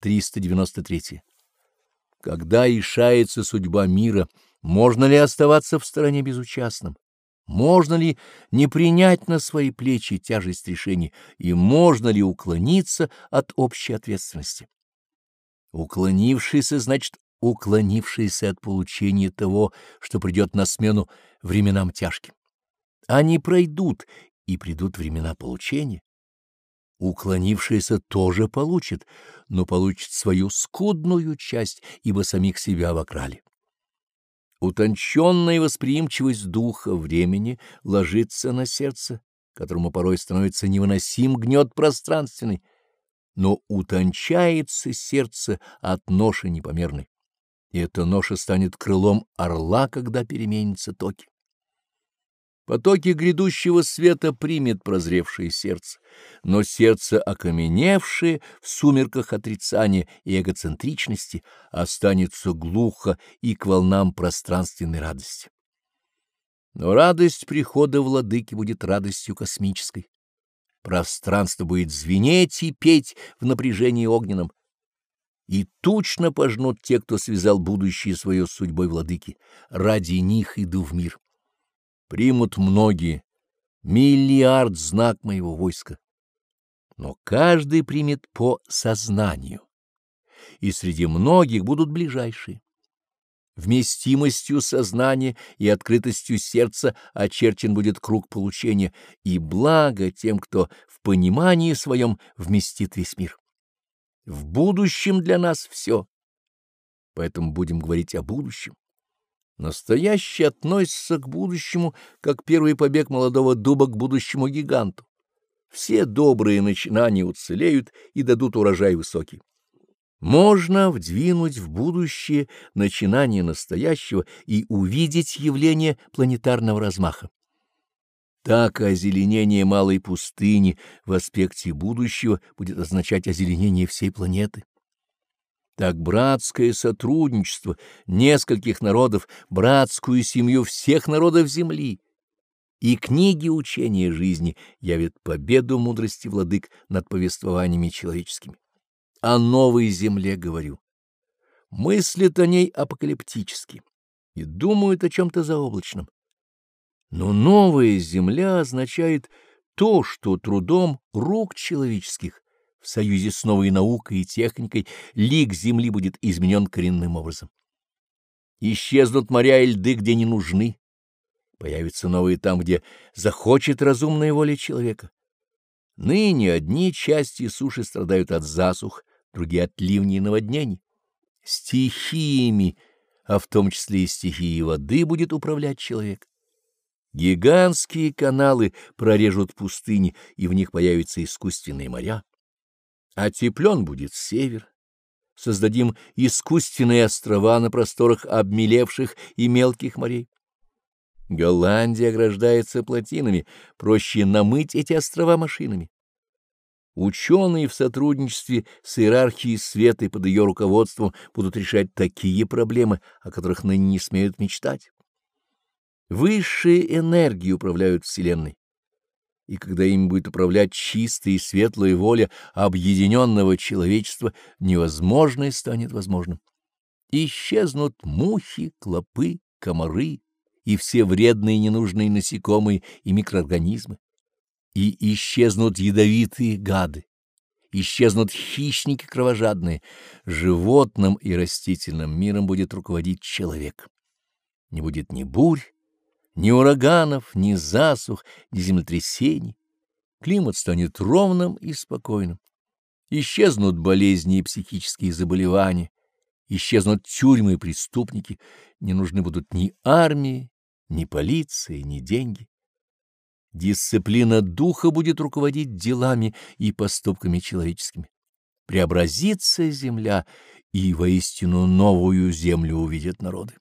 393. Когда решается судьба мира, можно ли оставаться в стороне безучастным? Можно ли не принять на свои плечи тяжесть решений и можно ли уклониться от общей ответственности? Уклонившийся значит уклонившийся от получения того, что придет на смену временам тяжким. Они пройдут, и придут времена получения. Уклонившийся тоже получит, но получит свою скудную часть, ибо самих себя обокрали. Утонченная восприимчивость духа времени ложится на сердце, которому порой становится невыносим гнет пространственный, но утончается сердце от ноши непомерной, и эта ноша станет крылом орла, когда переменятся токи. Потоки грядущего света примет прозревшее сердце, но сердце, окаменевшее в сумерках отрицания и эгоцентричности, останется глухо и к волнам пространственной радости. Но радость прихода владыки будет радостью космической. Пространство будет звенеть и петь в напряжении огненном, и тучно пожнут те, кто связал будущее свое с судьбой владыки. Ради них иду в мир примут многие, миллиард знак моего войска. Но каждый примет по сознанию, и среди многих будут ближайшие. Вместимостью сознания и открытостью сердца очерчен будет круг получения, и благо тем, кто в понимании своем вместит весь мир. В будущем для нас все, поэтому будем говорить о будущем. Настоящее относится к будущему, как первый побег молодого дуба к будущему гиганту. Все добрые начинания уцелеют и дадут урожай высокий. Можно вдвинуть в будущее начинание настоящего и увидеть явление планетарного размаха. Так озеленение малой пустыни в аспекте будущего будет означать озеленение всей планеты. Так братское сотрудничество нескольких народов, братскую семью всех народов земли и книги учения жизни явят победу мудрости владык над повествованиями человеческими. О новой земле говорю. Мыслят о ней апокалиптически и думают о чем-то заоблачном. Но новая земля означает то, что трудом рук человеческих в союзе с новой наукой и техникой лик Земли будет изменен коренным образом. Исчезнут моря и льды, где не нужны. Появятся новые там, где захочет разумная воля человека. Ныне одни части суши страдают от засух, другие — от ливней и наводнений. Стихиями, а в том числе и стихией воды, будет управлять человек. Гигантские каналы прорежут пустыни, и в них появятся искусственные моря. Отеплен будет север. Создадим искусственные острова на просторах обмелевших и мелких морей. Голландия ограждается плотинами, проще намыть эти острова машинами. Ученые в сотрудничестве с иерархией света и под ее руководством будут решать такие проблемы, о которых ныне не смеют мечтать. Высшие энергии управляют Вселенной и когда им будет управлять чистая и светлая воля объединенного человечества, невозможное станет возможным. Исчезнут мухи, клопы, комары и все вредные ненужные насекомые и микроорганизмы, и исчезнут ядовитые гады, исчезнут хищники кровожадные, животным и растительным миром будет руководить человек. Не будет ни бурь, ни ураганов, ни засух, ни землетрясений. Климат станет ровным и спокойным. Исчезнут болезни и психические заболевания, исчезнут тюрьмы и преступники, не нужны будут ни армии, ни полиции, ни деньги. Дисциплина духа будет руководить делами и поступками человеческими. Преобразится земля, и воистину новую землю увидят народы.